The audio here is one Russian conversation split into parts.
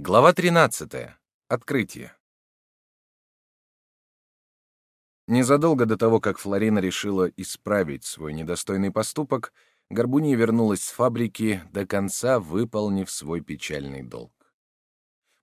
Глава 13. Открытие. Незадолго до того, как Флорина решила исправить свой недостойный поступок, Горбунья вернулась с фабрики, до конца выполнив свой печальный долг.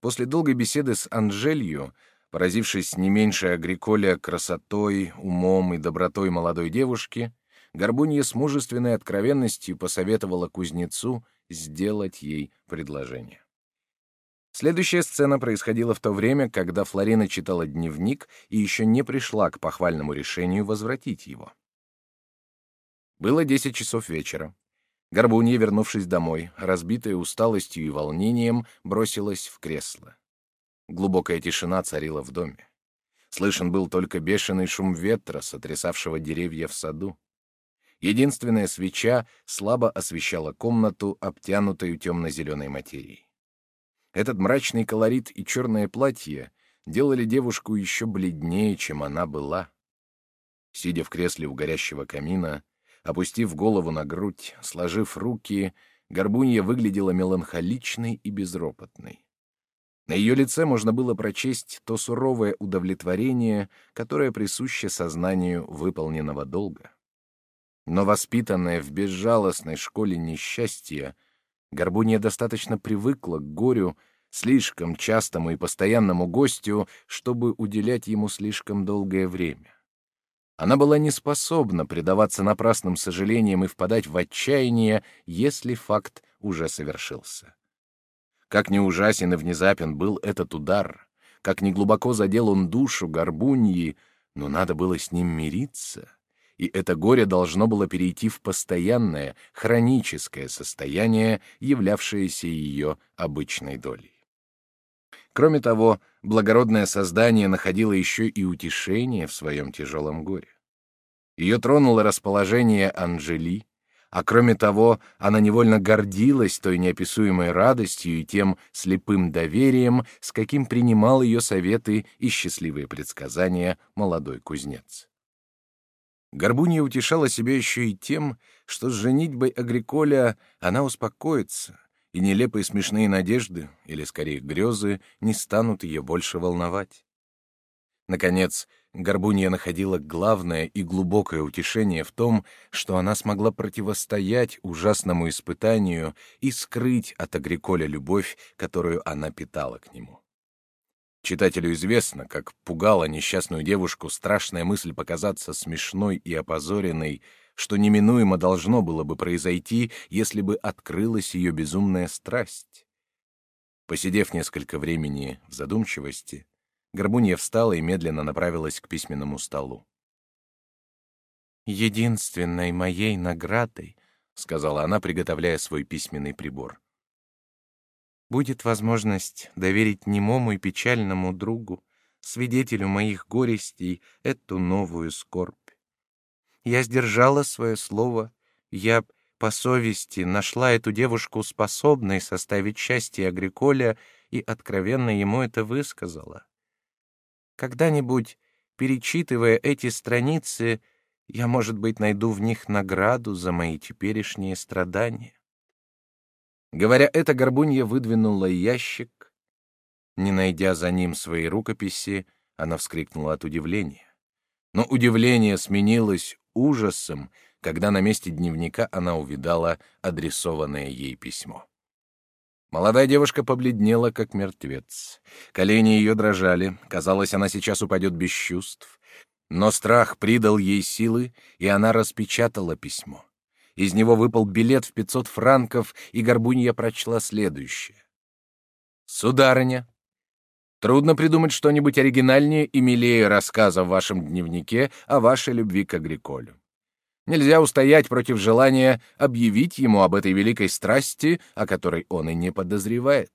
После долгой беседы с Анжелью, поразившись не меньше Агриколя красотой, умом и добротой молодой девушки, Горбунья с мужественной откровенностью посоветовала кузнецу сделать ей предложение. Следующая сцена происходила в то время, когда Флорина читала дневник и еще не пришла к похвальному решению возвратить его. Было десять часов вечера. Горбунья, вернувшись домой, разбитая усталостью и волнением, бросилась в кресло. Глубокая тишина царила в доме. Слышен был только бешеный шум ветра, сотрясавшего деревья в саду. Единственная свеча слабо освещала комнату, обтянутую темно-зеленой материей. Этот мрачный колорит и черное платье делали девушку еще бледнее, чем она была. Сидя в кресле у горящего камина, опустив голову на грудь, сложив руки, Горбунья выглядела меланхоличной и безропотной. На ее лице можно было прочесть то суровое удовлетворение, которое присуще сознанию выполненного долга. Но воспитанная в безжалостной школе несчастья, Горбунья достаточно привыкла к горю, слишком частому и постоянному гостю, чтобы уделять ему слишком долгое время. Она была не способна предаваться напрасным сожалениям и впадать в отчаяние, если факт уже совершился. Как ни ужасен и внезапен был этот удар, как ни глубоко задел он душу горбуньи, но надо было с ним мириться — и это горе должно было перейти в постоянное, хроническое состояние, являвшееся ее обычной долей. Кроме того, благородное создание находило еще и утешение в своем тяжелом горе. Ее тронуло расположение Анжели, а кроме того, она невольно гордилась той неописуемой радостью и тем слепым доверием, с каким принимал ее советы и счастливые предсказания молодой кузнец. Горбунья утешала себя еще и тем, что с женитьбой Агриколя она успокоится, и нелепые смешные надежды, или скорее грезы, не станут ее больше волновать. Наконец, Горбунья находила главное и глубокое утешение в том, что она смогла противостоять ужасному испытанию и скрыть от Агриколя любовь, которую она питала к нему. Читателю известно, как пугала несчастную девушку страшная мысль показаться смешной и опозоренной, что неминуемо должно было бы произойти, если бы открылась ее безумная страсть. Посидев несколько времени в задумчивости, Горбунья встала и медленно направилась к письменному столу. «Единственной моей наградой», — сказала она, приготовляя свой письменный прибор, будет возможность доверить немому и печальному другу, свидетелю моих горестей, эту новую скорбь. Я сдержала свое слово, я по совести нашла эту девушку способной составить счастье Агриколя и откровенно ему это высказала. Когда-нибудь, перечитывая эти страницы, я, может быть, найду в них награду за мои теперешние страдания. Говоря это, Горбунья выдвинула ящик. Не найдя за ним своей рукописи, она вскрикнула от удивления. Но удивление сменилось ужасом, когда на месте дневника она увидала адресованное ей письмо. Молодая девушка побледнела, как мертвец. Колени ее дрожали, казалось, она сейчас упадет без чувств. Но страх придал ей силы, и она распечатала письмо. Из него выпал билет в 500 франков, и Горбунья прочла следующее. «Сударыня, трудно придумать что-нибудь оригинальнее и милее рассказа в вашем дневнике о вашей любви к Агриколю. Нельзя устоять против желания объявить ему об этой великой страсти, о которой он и не подозревает.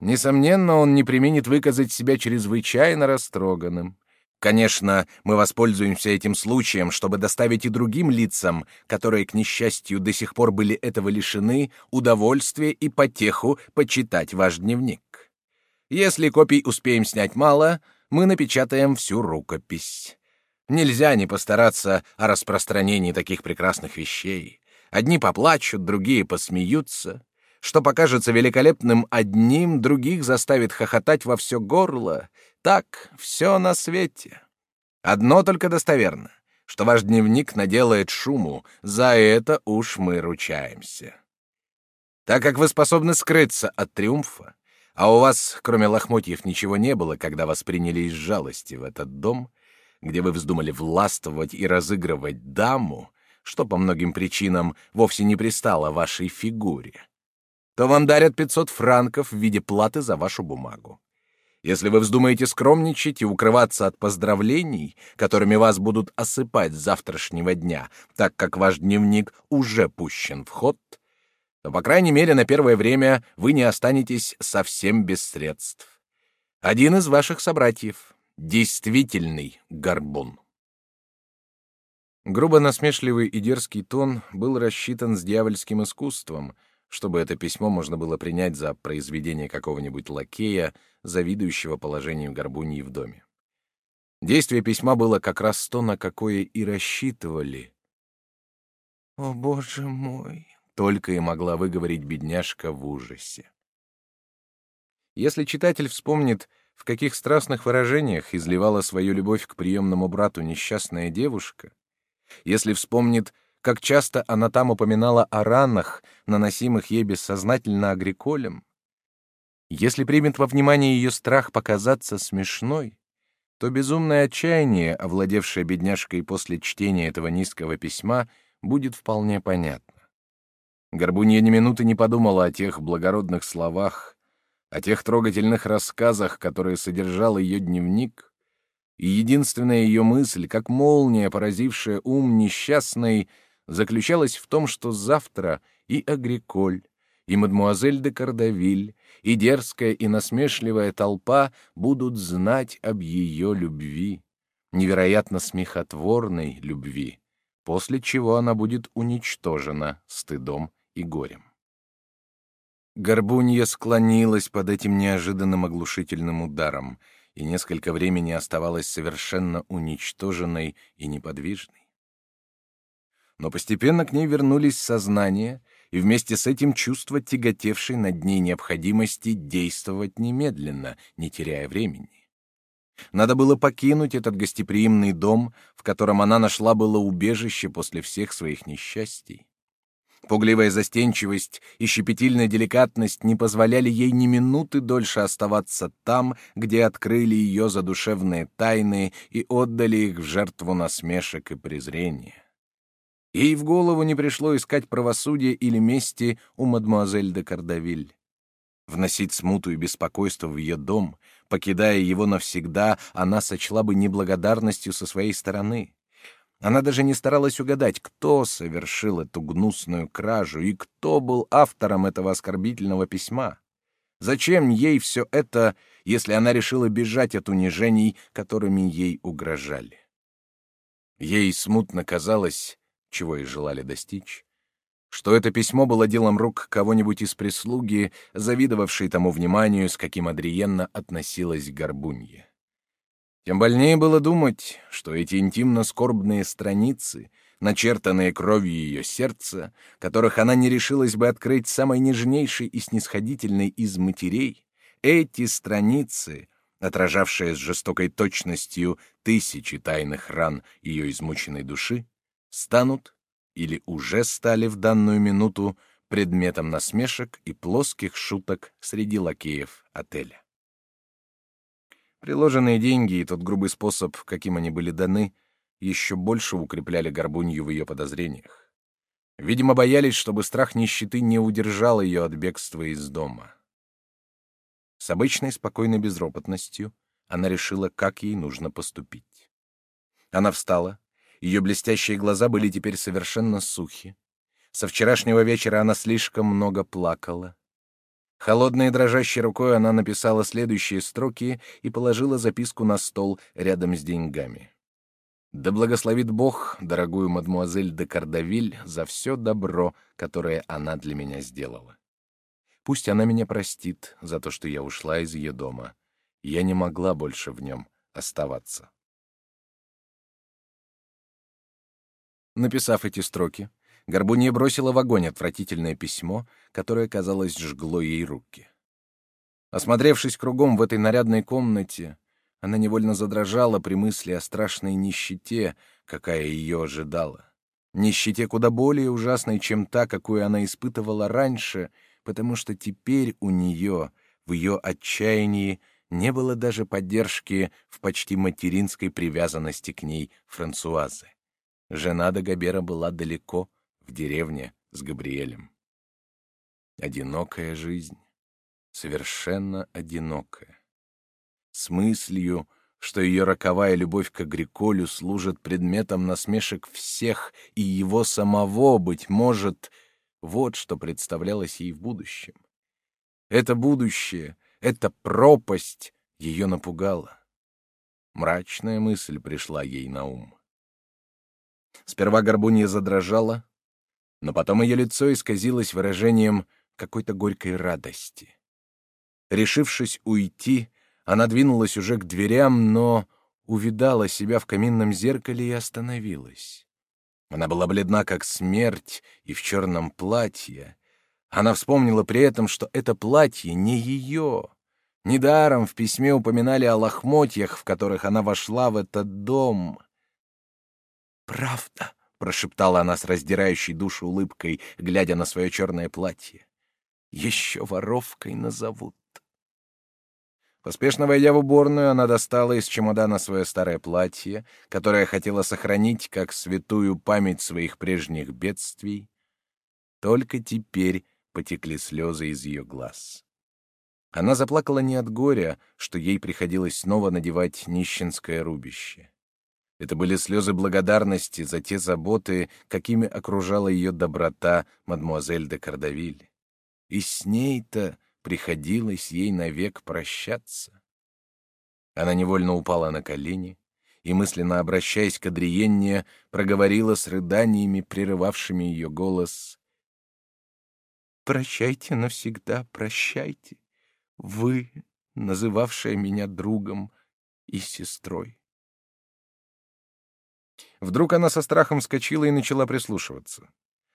Несомненно, он не применит выказать себя чрезвычайно растроганным. Конечно, мы воспользуемся этим случаем, чтобы доставить и другим лицам, которые, к несчастью, до сих пор были этого лишены, удовольствие и потеху почитать ваш дневник. Если копий успеем снять мало, мы напечатаем всю рукопись. Нельзя не постараться о распространении таких прекрасных вещей. Одни поплачут, другие посмеются. что покажется великолепным одним, других заставит хохотать во все горло. Так, все на свете. Одно только достоверно, что ваш дневник наделает шуму, за это уж мы ручаемся. Так как вы способны скрыться от триумфа, а у вас, кроме лохмотьев, ничего не было, когда вас приняли из жалости в этот дом, где вы вздумали властвовать и разыгрывать даму, что по многим причинам вовсе не пристало вашей фигуре, то вам дарят 500 франков в виде платы за вашу бумагу. Если вы вздумаете скромничать и укрываться от поздравлений, которыми вас будут осыпать с завтрашнего дня, так как ваш дневник уже пущен в ход, то, по крайней мере, на первое время вы не останетесь совсем без средств. Один из ваших собратьев — действительный горбун. Грубо насмешливый и дерзкий тон был рассчитан с дьявольским искусством — чтобы это письмо можно было принять за произведение какого-нибудь лакея, завидующего положению горбуньи в доме. Действие письма было как раз то, на какое и рассчитывали. «О, боже мой!» — только и могла выговорить бедняжка в ужасе. Если читатель вспомнит, в каких страстных выражениях изливала свою любовь к приемному брату несчастная девушка, если вспомнит, как часто она там упоминала о ранах, наносимых ей бессознательно агриколем. Если примет во внимание ее страх показаться смешной, то безумное отчаяние, овладевшее бедняжкой после чтения этого низкого письма, будет вполне понятно. Горбунья ни минуты не подумала о тех благородных словах, о тех трогательных рассказах, которые содержал ее дневник, и единственная ее мысль, как молния, поразившая ум несчастной, заключалась в том, что завтра и Агриколь, и мадмуазель де Кардавиль, и дерзкая и насмешливая толпа будут знать об ее любви, невероятно смехотворной любви, после чего она будет уничтожена стыдом и горем. Горбунья склонилась под этим неожиданным оглушительным ударом и несколько времени оставалась совершенно уничтоженной и неподвижной но постепенно к ней вернулись сознание и вместе с этим чувство тяготевшей над ней необходимости действовать немедленно, не теряя времени. Надо было покинуть этот гостеприимный дом, в котором она нашла было убежище после всех своих несчастий. Пугливая застенчивость и щепетильная деликатность не позволяли ей ни минуты дольше оставаться там, где открыли ее задушевные тайны и отдали их в жертву насмешек и презрения. Ей в голову не пришло искать правосудия или мести у мадемуазель де Кардавиль. Вносить смуту и беспокойство в ее дом, покидая его навсегда, она сочла бы неблагодарностью со своей стороны. Она даже не старалась угадать, кто совершил эту гнусную кражу и кто был автором этого оскорбительного письма. Зачем ей все это, если она решила бежать от унижений, которыми ей угрожали? Ей смутно казалось, чего и желали достичь, что это письмо было делом рук кого-нибудь из прислуги, завидовавшей тому вниманию, с каким Адриенна относилась к Горбунье. Тем больнее было думать, что эти интимно-скорбные страницы, начертанные кровью ее сердца, которых она не решилась бы открыть самой нежнейшей и снисходительной из матерей, эти страницы, отражавшие с жестокой точностью тысячи тайных ран ее измученной души, станут или уже стали в данную минуту предметом насмешек и плоских шуток среди лакеев отеля. Приложенные деньги и тот грубый способ, каким они были даны, еще больше укрепляли Горбунью в ее подозрениях. Видимо, боялись, чтобы страх нищеты не удержал ее от бегства из дома. С обычной спокойной безропотностью она решила, как ей нужно поступить. Она встала, ее блестящие глаза были теперь совершенно сухи. Со вчерашнего вечера она слишком много плакала. Холодной и дрожащей рукой она написала следующие строки и положила записку на стол рядом с деньгами. «Да благословит Бог, дорогую мадмуазель де Кардавиль, за все добро, которое она для меня сделала. Пусть она меня простит за то, что я ушла из ее дома. Я не могла больше в нем оставаться». Написав эти строки, Горбунья бросила в огонь отвратительное письмо, которое, казалось, жгло ей руки. Осмотревшись кругом в этой нарядной комнате, она невольно задрожала при мысли о страшной нищете, какая ее ожидала. Нищете куда более ужасной, чем та, какую она испытывала раньше, потому что теперь у нее, в ее отчаянии, не было даже поддержки в почти материнской привязанности к ней Франсуазы. Жена Дагобера была далеко, в деревне с Габриэлем. Одинокая жизнь, совершенно одинокая. С мыслью, что ее роковая любовь к Агриколю служит предметом насмешек всех и его самого, быть может, вот что представлялось ей в будущем. Это будущее, эта пропасть ее напугала. Мрачная мысль пришла ей на ум. Сперва горбунья задрожала, но потом ее лицо исказилось выражением какой-то горькой радости. Решившись уйти, она двинулась уже к дверям, но увидала себя в каминном зеркале и остановилась. Она была бледна, как смерть, и в черном платье. Она вспомнила при этом, что это платье не ее. Недаром в письме упоминали о лохмотьях, в которых она вошла в этот дом. «Правда», прошептала она с раздирающей душу улыбкой, глядя на свое черное платье. Еще воровкой назовут. Поспешно войдя в уборную, она достала из чемодана свое старое платье, которое хотела сохранить как святую память своих прежних бедствий. Только теперь потекли слезы из ее глаз. Она заплакала не от горя, что ей приходилось снова надевать нищенское рубище. Это были слезы благодарности за те заботы, какими окружала ее доброта мадмуазель де Кардавиль. И с ней-то приходилось ей навек прощаться. Она невольно упала на колени и, мысленно обращаясь к Адриенне, проговорила с рыданиями, прерывавшими ее голос. «Прощайте навсегда, прощайте, вы, называвшая меня другом и сестрой». Вдруг она со страхом вскочила и начала прислушиваться.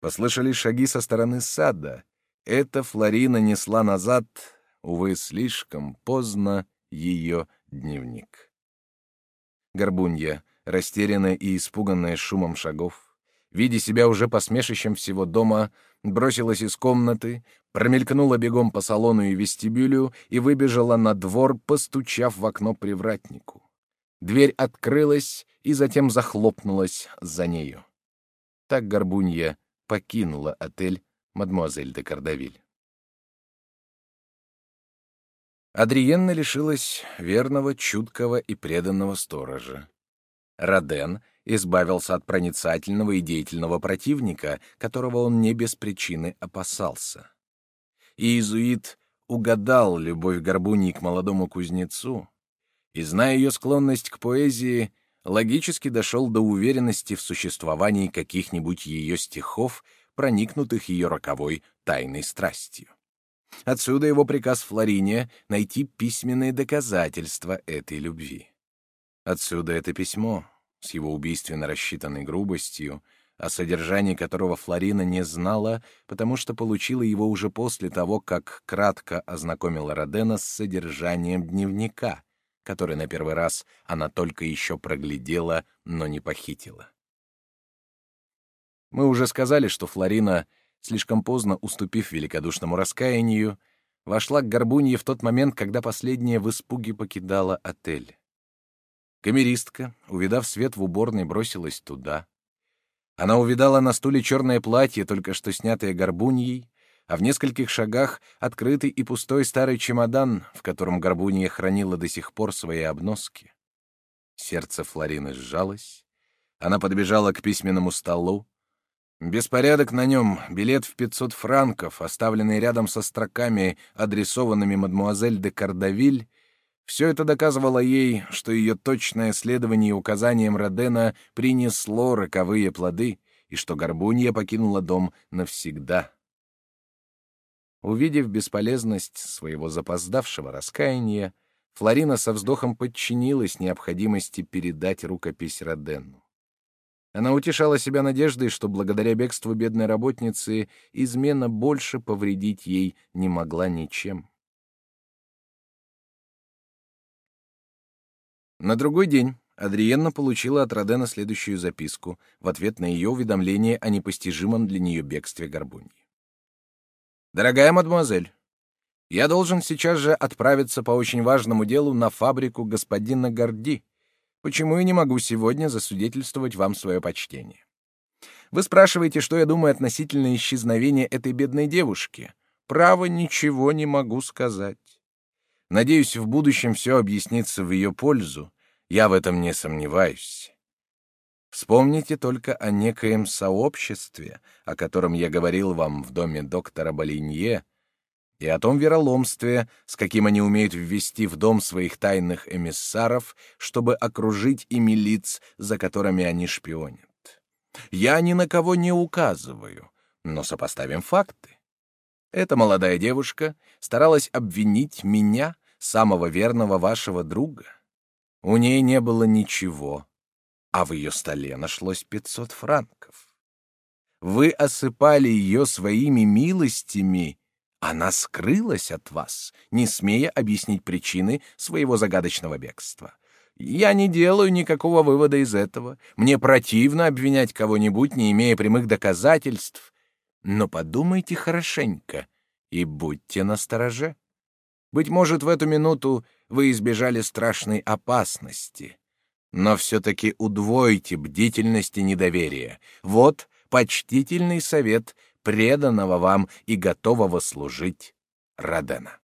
Послышались шаги со стороны сада. Эта Флорина несла назад, увы, слишком поздно, ее дневник. Горбунья, растерянная и испуганная шумом шагов, видя себя уже посмешищем всего дома, бросилась из комнаты, промелькнула бегом по салону и вестибюлю и выбежала на двор, постучав в окно привратнику. Дверь открылась и затем захлопнулась за нею. Так Горбунья покинула отель «Мадемуазель де Кардавиль». Адриенна лишилась верного, чуткого и преданного сторожа. Роден избавился от проницательного и деятельного противника, которого он не без причины опасался. Иезуит угадал любовь Горбуньи к молодому кузнецу, и, зная ее склонность к поэзии, логически дошел до уверенности в существовании каких-нибудь ее стихов, проникнутых ее роковой тайной страстью. Отсюда его приказ Флорине найти письменные доказательства этой любви. Отсюда это письмо с его убийственно рассчитанной грубостью, о содержании которого Флорина не знала, потому что получила его уже после того, как кратко ознакомила Родена с содержанием дневника, который на первый раз она только еще проглядела, но не похитила. Мы уже сказали, что Флорина, слишком поздно уступив великодушному раскаянию, вошла к Горбунье в тот момент, когда последняя в испуге покидала отель. Камеристка, увидав свет в уборной, бросилась туда. Она увидала на стуле черное платье, только что снятое Горбуньей, а в нескольких шагах открытый и пустой старый чемодан, в котором Горбунья хранила до сих пор свои обноски. Сердце Флорины сжалось. Она подбежала к письменному столу. Беспорядок на нем, билет в пятьсот франков, оставленный рядом со строками, адресованными мадмуазель де Кардавиль, все это доказывало ей, что ее точное следование указаниям Родена принесло роковые плоды и что Горбунья покинула дом навсегда. Увидев бесполезность своего запоздавшего раскаяния, Флорина со вздохом подчинилась необходимости передать рукопись Родену. Она утешала себя надеждой, что благодаря бегству бедной работницы измена больше повредить ей не могла ничем. На другой день Адриенна получила от Родена следующую записку в ответ на ее уведомление о непостижимом для нее бегстве Горбуньи. «Дорогая мадемуазель, я должен сейчас же отправиться по очень важному делу на фабрику господина Горди, почему я не могу сегодня засвидетельствовать вам свое почтение. Вы спрашиваете, что я думаю относительно исчезновения этой бедной девушки. Право, ничего не могу сказать. Надеюсь, в будущем все объяснится в ее пользу. Я в этом не сомневаюсь. Вспомните только о некоем сообществе, о котором я говорил вам в доме доктора Болинье, и о том вероломстве, с каким они умеют ввести в дом своих тайных эмиссаров, чтобы окружить ими лиц, за которыми они шпионят. Я ни на кого не указываю, но сопоставим факты. Эта молодая девушка старалась обвинить меня, самого верного вашего друга. У ней не было ничего, а в ее столе нашлось пятьсот франков. Вы осыпали ее своими милостями, она скрылась от вас, не смея объяснить причины своего загадочного бегства. Я не делаю никакого вывода из этого. Мне противно обвинять кого-нибудь, не имея прямых доказательств. Но подумайте хорошенько и будьте настороже. Быть может, в эту минуту вы избежали страшной опасности. Но все-таки удвойте бдительность и недоверие. Вот почтительный совет преданного вам и готового служить Родена.